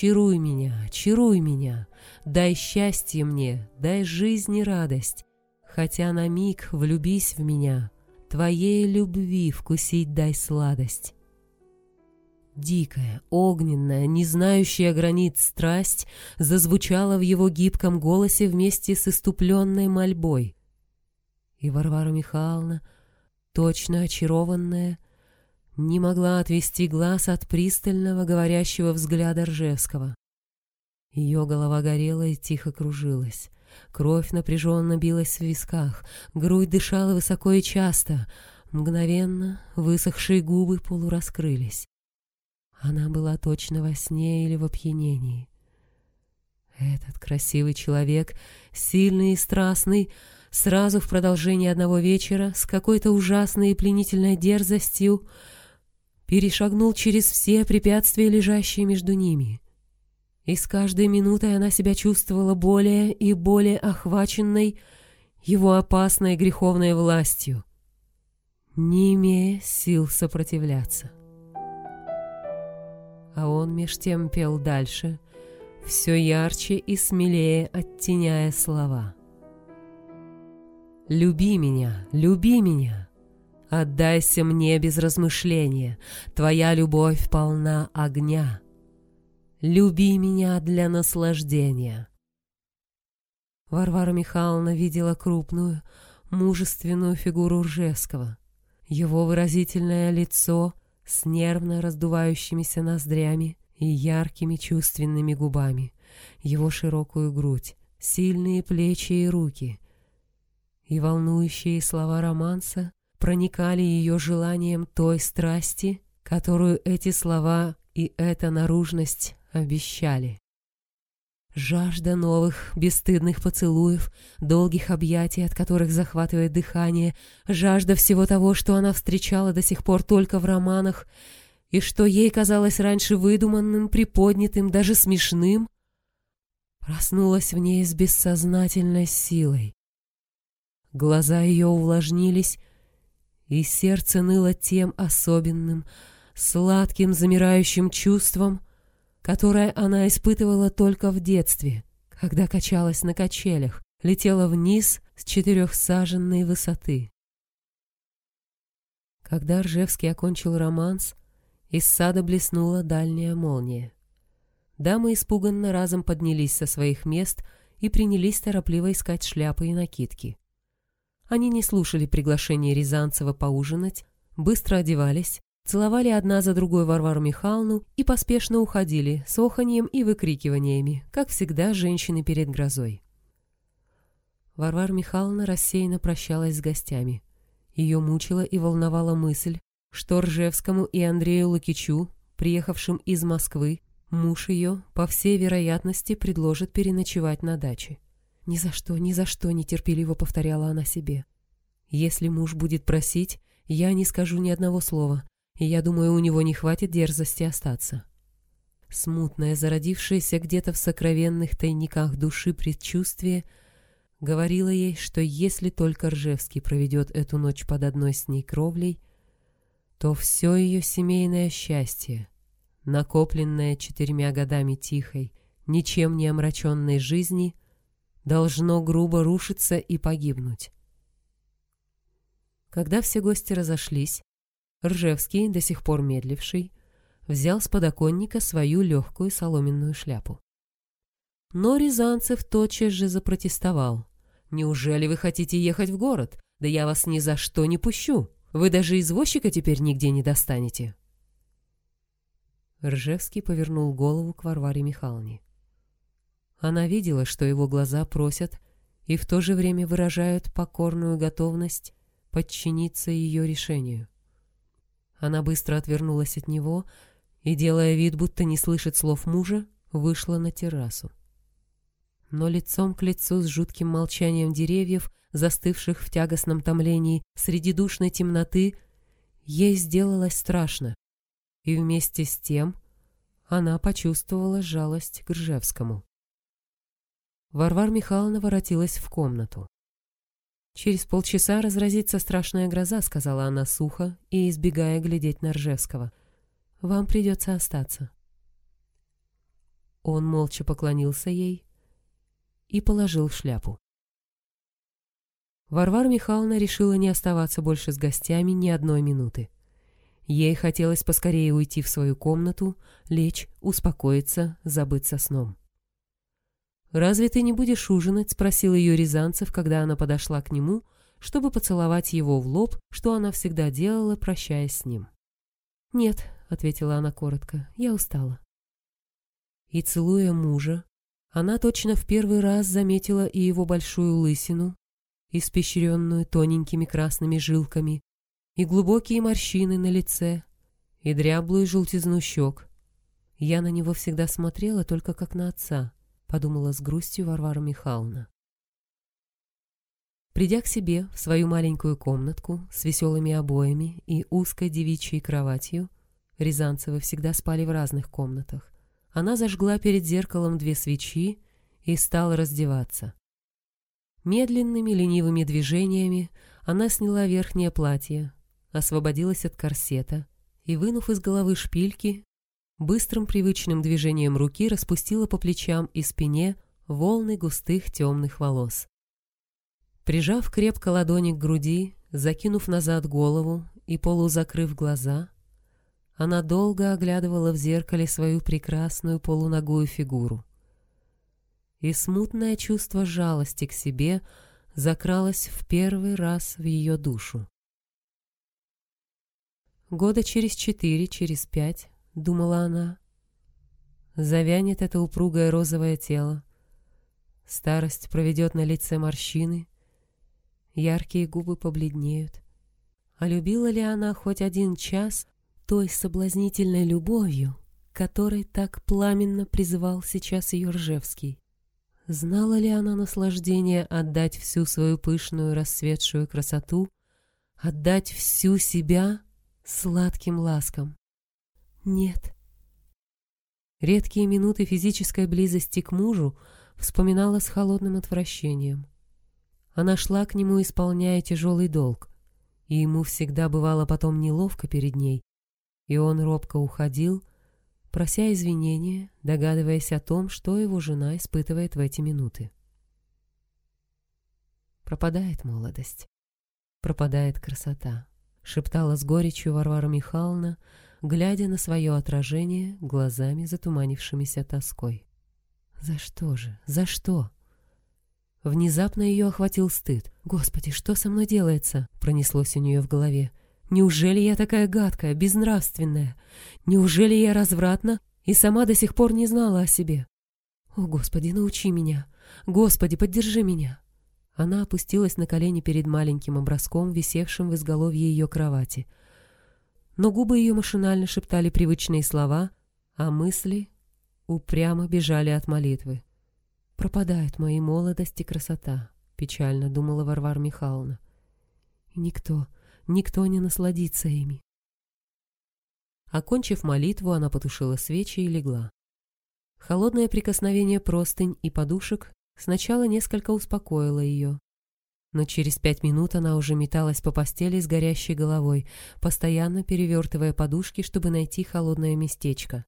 Чаруй меня, чаруй меня, дай счастье мне, дай жизни радость, хотя на миг влюбись в меня, твоей любви вкусить дай сладость. Дикая, огненная, не знающая границ страсть зазвучала в его гибком голосе вместе с иступленной мольбой. И Варвара Михайловна, точно очарованная, не могла отвести глаз от пристального говорящего взгляда Ржевского. Ее голова горела и тихо кружилась. Кровь напряженно билась в висках, грудь дышала высоко и часто. Мгновенно высохшие губы полураскрылись. Она была точно во сне или в опьянении. Этот красивый человек, сильный и страстный, сразу в продолжении одного вечера, с какой-то ужасной и пленительной дерзостью, перешагнул через все препятствия, лежащие между ними. И с каждой минутой она себя чувствовала более и более охваченной его опасной греховной властью, не имея сил сопротивляться. А он меж тем пел дальше, все ярче и смелее оттеняя слова. «Люби меня, люби меня!» Отдайся мне без размышления, Твоя любовь полна огня. Люби меня для наслаждения. Варвара Михайловна видела крупную, мужественную фигуру Ржевского. Его выразительное лицо с нервно раздувающимися ноздрями и яркими чувственными губами, его широкую грудь, сильные плечи и руки, и волнующие слова романса проникали ее желанием той страсти, которую эти слова и эта наружность обещали. Жажда новых, бесстыдных поцелуев, долгих объятий, от которых захватывает дыхание, жажда всего того, что она встречала до сих пор только в романах, и что ей казалось раньше выдуманным, приподнятым, даже смешным, проснулась в ней с бессознательной силой. Глаза ее увлажнились, и сердце ныло тем особенным, сладким, замирающим чувством, которое она испытывала только в детстве, когда качалась на качелях, летела вниз с четырехсаженной высоты. Когда Ржевский окончил романс, из сада блеснула дальняя молния. Дамы испуганно разом поднялись со своих мест и принялись торопливо искать шляпы и накидки. Они не слушали приглашения Рязанцева поужинать, быстро одевались, целовали одна за другой Варвару Михайловну и поспешно уходили с оханьем и выкрикиваниями, как всегда женщины перед грозой. Варвара Михайловна рассеянно прощалась с гостями. Ее мучила и волновала мысль, что Ржевскому и Андрею Лукичу, приехавшим из Москвы, муж ее, по всей вероятности, предложит переночевать на даче. «Ни за что, ни за что!» — нетерпеливо повторяла она себе. «Если муж будет просить, я не скажу ни одного слова, и я думаю, у него не хватит дерзости остаться». Смутное, зародившееся где-то в сокровенных тайниках души предчувствие говорило ей, что если только Ржевский проведет эту ночь под одной с ней кровлей, то все ее семейное счастье, накопленное четырьмя годами тихой, ничем не омраченной жизни — должно грубо рушиться и погибнуть. Когда все гости разошлись, Ржевский, до сих пор медливший, взял с подоконника свою легкую соломенную шляпу. Но Рязанцев тотчас же запротестовал. «Неужели вы хотите ехать в город? Да я вас ни за что не пущу. Вы даже извозчика теперь нигде не достанете». Ржевский повернул голову к Варваре Михайловне. Она видела, что его глаза просят и в то же время выражают покорную готовность подчиниться ее решению. Она быстро отвернулась от него и, делая вид, будто не слышит слов мужа, вышла на террасу. Но лицом к лицу с жутким молчанием деревьев, застывших в тягостном томлении среди душной темноты, ей сделалось страшно, и вместе с тем она почувствовала жалость к Ржевскому. Варвара Михайловна воротилась в комнату. «Через полчаса разразится страшная гроза», — сказала она сухо и избегая глядеть на Ржевского. «Вам придется остаться». Он молча поклонился ей и положил шляпу. Варвара Михайловна решила не оставаться больше с гостями ни одной минуты. Ей хотелось поскорее уйти в свою комнату, лечь, успокоиться, забыться сном. «Разве ты не будешь ужинать?» — спросил ее Рязанцев, когда она подошла к нему, чтобы поцеловать его в лоб, что она всегда делала, прощаясь с ним. «Нет», — ответила она коротко, — «я устала». И, целуя мужа, она точно в первый раз заметила и его большую лысину, испещренную тоненькими красными жилками, и глубокие морщины на лице, и дряблую желтизну щек. Я на него всегда смотрела только как на отца, подумала с грустью Варвара Михайловна. Придя к себе в свою маленькую комнатку с веселыми обоями и узкой девичьей кроватью, Рязанцевы всегда спали в разных комнатах, она зажгла перед зеркалом две свечи и стала раздеваться. Медленными ленивыми движениями она сняла верхнее платье, освободилась от корсета и, вынув из головы шпильки, быстрым привычным движением руки распустила по плечам и спине волны густых темных волос. Прижав крепко ладони к груди, закинув назад голову и полузакрыв глаза, она долго оглядывала в зеркале свою прекрасную полуногую фигуру. И смутное чувство жалости к себе закралось в первый раз в ее душу. Года через четыре, через пять, думала она, завянет это упругое розовое тело, старость проведет на лице морщины, яркие губы побледнеют. А любила ли она хоть один час той соблазнительной любовью, которой так пламенно призывал сейчас ее Ржевский. Знала ли она наслаждение отдать всю свою пышную расцветшую красоту, отдать всю себя сладким ласкам? Нет. Редкие минуты физической близости к мужу вспоминала с холодным отвращением. Она шла к нему, исполняя тяжелый долг, и ему всегда бывало потом неловко перед ней, и он робко уходил, прося извинения, догадываясь о том, что его жена испытывает в эти минуты. Пропадает молодость, пропадает красота, шептала с горечью Варвара Михайловна, глядя на свое отражение глазами, затуманившимися тоской. За что же? За что? Внезапно ее охватил стыд. «Господи, что со мной делается?» Пронеслось у нее в голове. Неужели я такая гадкая, безнравственная? Неужели я развратна и сама до сих пор не знала о себе? О, Господи, научи меня! Господи, поддержи меня!» Она опустилась на колени перед маленьким образком, висевшим в изголовье ее кровати. Но губы ее машинально шептали привычные слова, а мысли упрямо бежали от молитвы. «Пропадают мои молодость и красота», — печально думала Варвара Михайловна. «И никто, никто не насладится ими. Окончив молитву, она потушила свечи и легла. Холодное прикосновение простынь и подушек сначала несколько успокоило ее. Но через пять минут она уже металась по постели с горящей головой, постоянно перевертывая подушки, чтобы найти холодное местечко.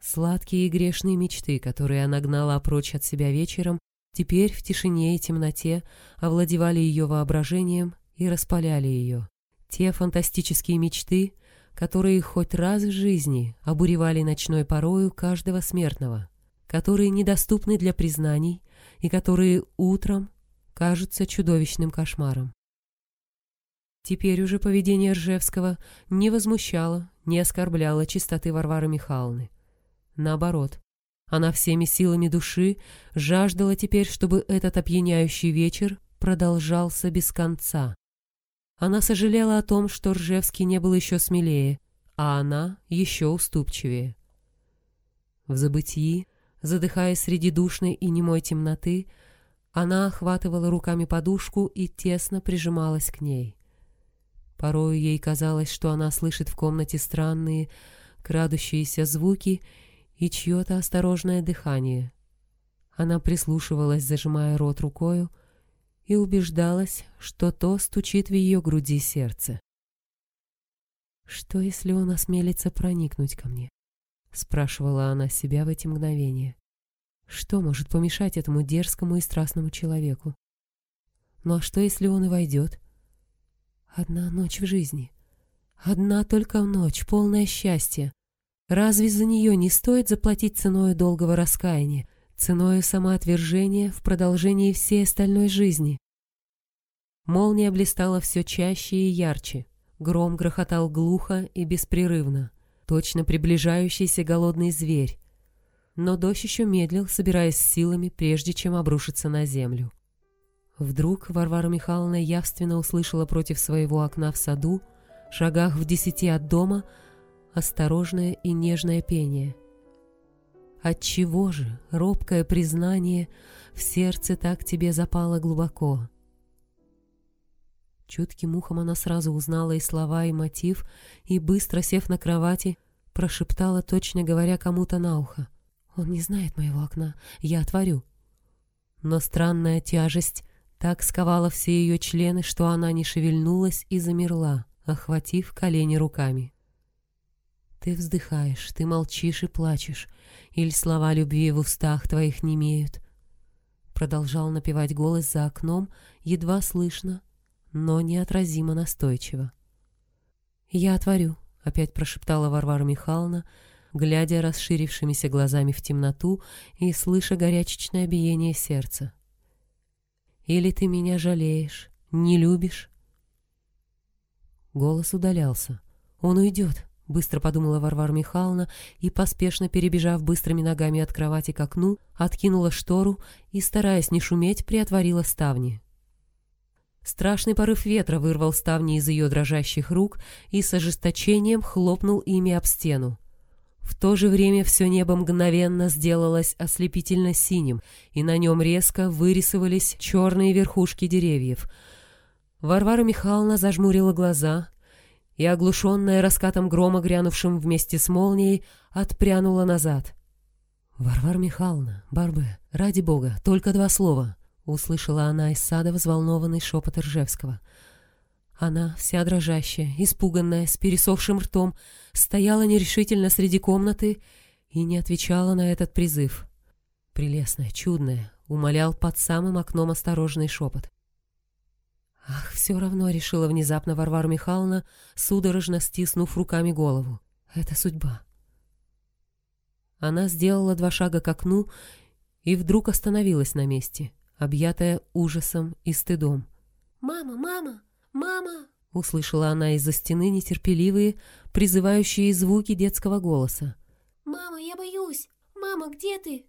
Сладкие и грешные мечты, которые она гнала прочь от себя вечером, теперь в тишине и темноте овладевали ее воображением и распаляли ее. Те фантастические мечты, которые хоть раз в жизни обуревали ночной порою каждого смертного, которые недоступны для признаний и которые утром кажутся чудовищным кошмаром. Теперь уже поведение Ржевского не возмущало, не оскорбляло чистоты Варвары Михайловны. Наоборот, она всеми силами души жаждала теперь, чтобы этот опьяняющий вечер продолжался без конца, она сожалела о том, что Ржевский не был еще смелее, а она еще уступчивее. В забытии, задыхаясь среди душной и немой темноты, она охватывала руками подушку и тесно прижималась к ней. Порою ей казалось, что она слышит в комнате странные, крадущиеся звуки и чье-то осторожное дыхание. Она прислушивалась, зажимая рот рукою, и убеждалась, что то стучит в ее груди сердце. Что, если он осмелится проникнуть ко мне? спрашивала она себя в эти мгновения. Что может помешать этому дерзкому и страстному человеку? Ну а что, если он и войдет? Одна ночь в жизни. Одна только ночь, полное счастье. Разве за нее не стоит заплатить ценой долгого раскаяния, ценой самоотвержения в продолжении всей остальной жизни? Молния блистала все чаще и ярче. Гром грохотал глухо и беспрерывно, точно приближающийся голодный зверь. Но дождь еще медлил, собираясь силами, прежде чем обрушиться на землю. Вдруг Варвара Михайловна явственно услышала против своего окна в саду, шагах в десяти от дома, осторожное и нежное пение. Отчего же робкое признание в сердце так тебе запало глубоко? Чутким ухом она сразу узнала и слова, и мотив, и, быстро сев на кровати, прошептала, точно говоря кому-то на ухо. «Он не знает моего окна, я отворю». Но странная тяжесть так сковала все ее члены, что она не шевельнулась и замерла, охватив колени руками. Ты вздыхаешь, ты молчишь и плачешь, или слова любви в устах твоих не имеют. Продолжал напевать голос за окном, едва слышно, но неотразимо настойчиво. «Я отворю», — опять прошептала Варвара Михайловна, глядя расширившимися глазами в темноту и слыша горячечное биение сердца. Или ты меня жалеешь, не любишь?» Голос удалялся. «Он уйдет», — быстро подумала Варвара Михайловна и, поспешно перебежав быстрыми ногами от кровати к окну, откинула штору и, стараясь не шуметь, приотворила ставни. Страшный порыв ветра вырвал ставни из ее дрожащих рук и с ожесточением хлопнул ими об стену. В то же время все небо мгновенно сделалось ослепительно синим, и на нем резко вырисовались черные верхушки деревьев. Варвара Михайловна зажмурила глаза и, оглушенная раскатом грома, грянувшим вместе с молнией, отпрянула назад. «Варвара Михайловна, Барбе, ради бога, только два слова!» — услышала она из сада взволнованный шепот Ржевского — она, вся дрожащая, испуганная, с пересохшим ртом, стояла нерешительно среди комнаты и не отвечала на этот призыв. Прелестная, чудная, умолял под самым окном осторожный шепот. Ах, все равно решила внезапно Варвара Михайловна, судорожно стиснув руками голову. Это судьба. Она сделала два шага к окну и вдруг остановилась на месте, объятая ужасом и стыдом. «Мама, мама!» «Мама!» — услышала она из-за стены нетерпеливые, призывающие звуки детского голоса. «Мама, я боюсь! Мама, где ты?»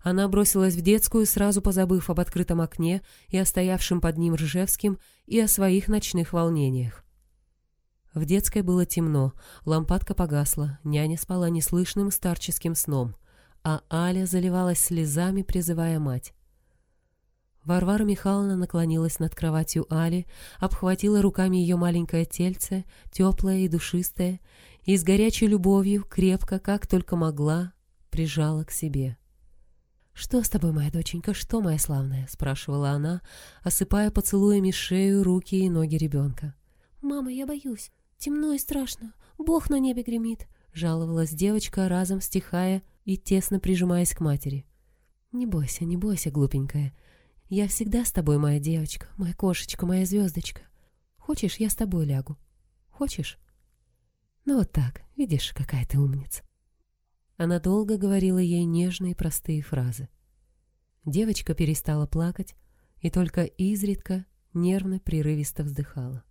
Она бросилась в детскую, сразу позабыв об открытом окне и о стоявшем под ним Ржевским и о своих ночных волнениях. В детской было темно, лампадка погасла, няня спала неслышным старческим сном, а Аля заливалась слезами, призывая мать. Варвара Михайловна наклонилась над кроватью Али, обхватила руками ее маленькое тельце, теплое и душистое, и с горячей любовью, крепко, как только могла, прижала к себе. «Что с тобой, моя доченька, что, моя славная?» — спрашивала она, осыпая поцелуями шею, руки и ноги ребенка. «Мама, я боюсь. Темно и страшно. Бог на небе гремит», — жаловалась девочка, разом стихая и тесно прижимаясь к матери. «Не бойся, не бойся, глупенькая», я всегда с тобой, моя девочка, моя кошечка, моя звездочка. Хочешь, я с тобой лягу? Хочешь? Ну вот так, видишь, какая ты умница. Она долго говорила ей нежные простые фразы. Девочка перестала плакать и только изредка нервно прерывисто вздыхала.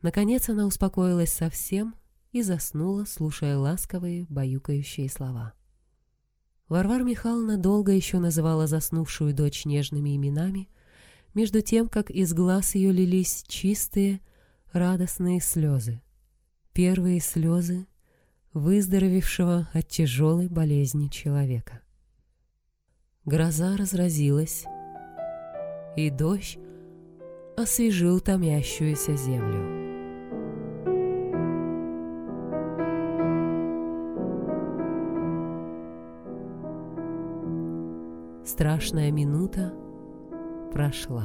Наконец она успокоилась совсем и заснула, слушая ласковые, баюкающие слова. Варвара Михайловна долго еще называла заснувшую дочь нежными именами, между тем, как из глаз ее лились чистые, радостные слезы. Первые слезы выздоровевшего от тяжелой болезни человека. Гроза разразилась, и дождь освежил томящуюся землю. Страшная минута прошла.